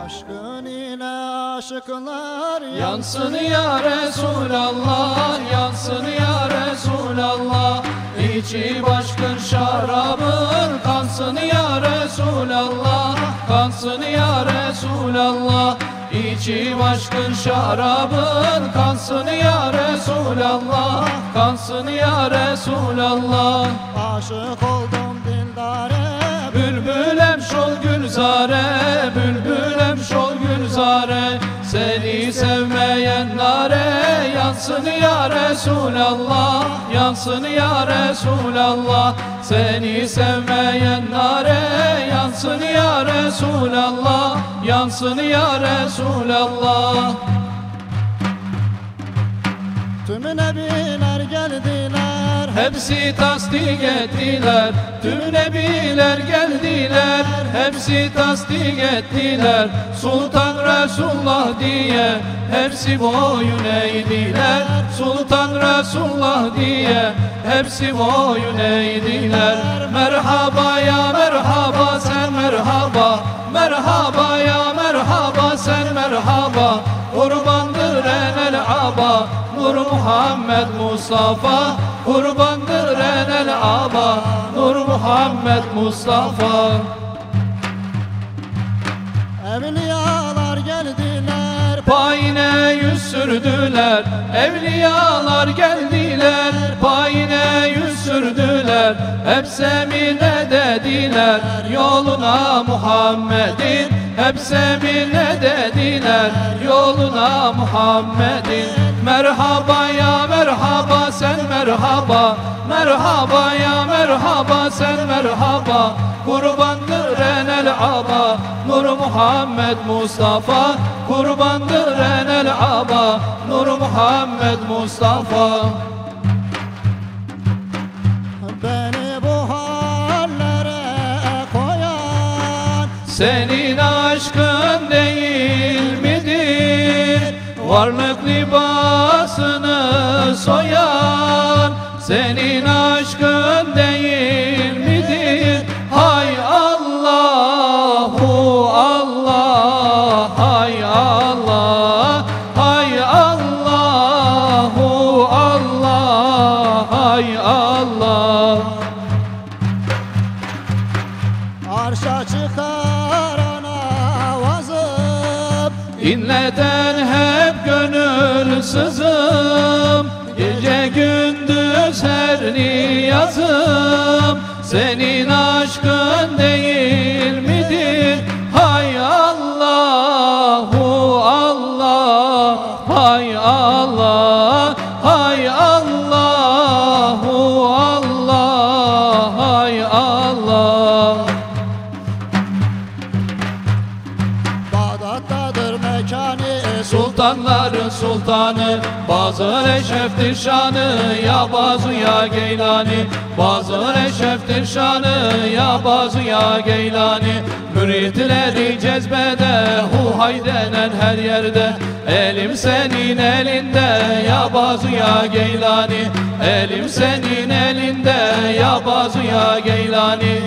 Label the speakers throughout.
Speaker 1: Aşkın ile aşıklar
Speaker 2: Yansın ya Resulallah, yansın ya Resulallah. İçi başkın şarabın kansın ya Resulallah. Kansın ya Resulallah. İçi başkın şarabın kansın ya Resulallah. Kansın ya Resulallah.
Speaker 1: Aşık oldum dildare
Speaker 2: Bülbülem şol gülzare, yansın ya Resulallah Yansın ya Resulallah. Seni sevmeyen nare yansın ya Resulallah Yansın ya Resulallah.
Speaker 1: Tüm nebiler geldiler
Speaker 2: Hepsi tasdik ettiler. Tüm nebiler geldiler Hepsi tasdik ettiler Sultan Resulullah diye. Hepsi boyun eğdiler Sultan Resulullah diye. Hepsi boyun eğdiler. Merhaba ya merhaba sen merhaba. Merhaba ya merhaba sen merhaba. Kurbandır enel aba Nur Muhammed Mustafa. Kurbandır enel aba Nur Muhammed Mustafa
Speaker 1: Evliyalar geldiler.
Speaker 2: Payine yüz sürdüler. Evliyalar geldiler. Payine yüz sürdüler. Hep semine dediler. Yoluna Muhammed'in. Hep semine dediler. Yoluna Muhammed'in. Merhaba ya merhaba merhaba Merhaba ya merhaba sen merhaba. Kurbandır enel aba Nur Muhammed Mustafa. Kurbandır enel aba Nur Muhammed Mustafa.
Speaker 1: Beni bu hallere koyan
Speaker 2: Senin aşkın değil midir? Varlık libasını soyan Senin aşkın değil midir? Hay Allahu Allah Hay Allah Hay Allahu Allah Hay Allah.
Speaker 1: Arşa çıkaran avazım
Speaker 2: İnleten hep gönül sızım her niyazım Senin aşkın değil Sultanların sultanı Bazı eşreftir şanı Ya bazı ya geylani. Bazı eşreftir şanı Ya bazı ya geylani. Müritleri cezbede Hu hay denen her yerde. Elim senin elinde Ya bazı ya geylani. Elim senin elinde Ya bazı ya geylani.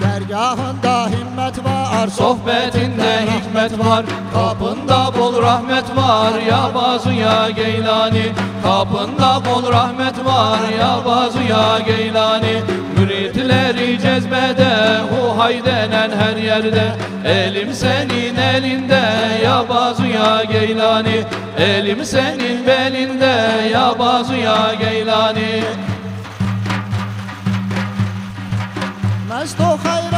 Speaker 1: Dergahında himmet var
Speaker 2: Sohbetinde hikmet var. Kapında bol rahmet var Ya bazı ya geylani. Kapında bol rahmet var Ya bazı ya geylani. Müritleri cezbede Hu hay denen her yerde. Elim senin elinde Ya bazı ya geylani. Elim senin belinde Ya bazı ya geylani.
Speaker 1: Mestu hayranım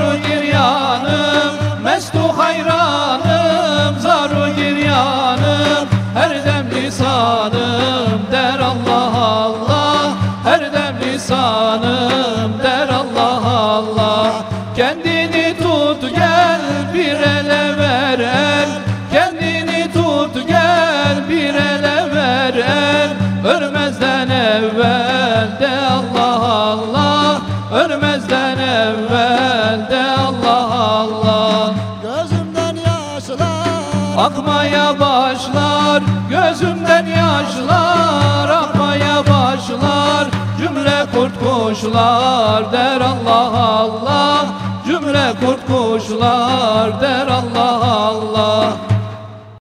Speaker 2: Zaru giryanım, mestu hayranım. Zaru giryanım, her dem Der Allah Allah, her dem Der Allah Allah Kendini Akmaya başlar gözümden yaşlar Akmaya başlar. Cümle kurt kuşlar Der Allah Allah. Cümle kurt kuşlar Der Allah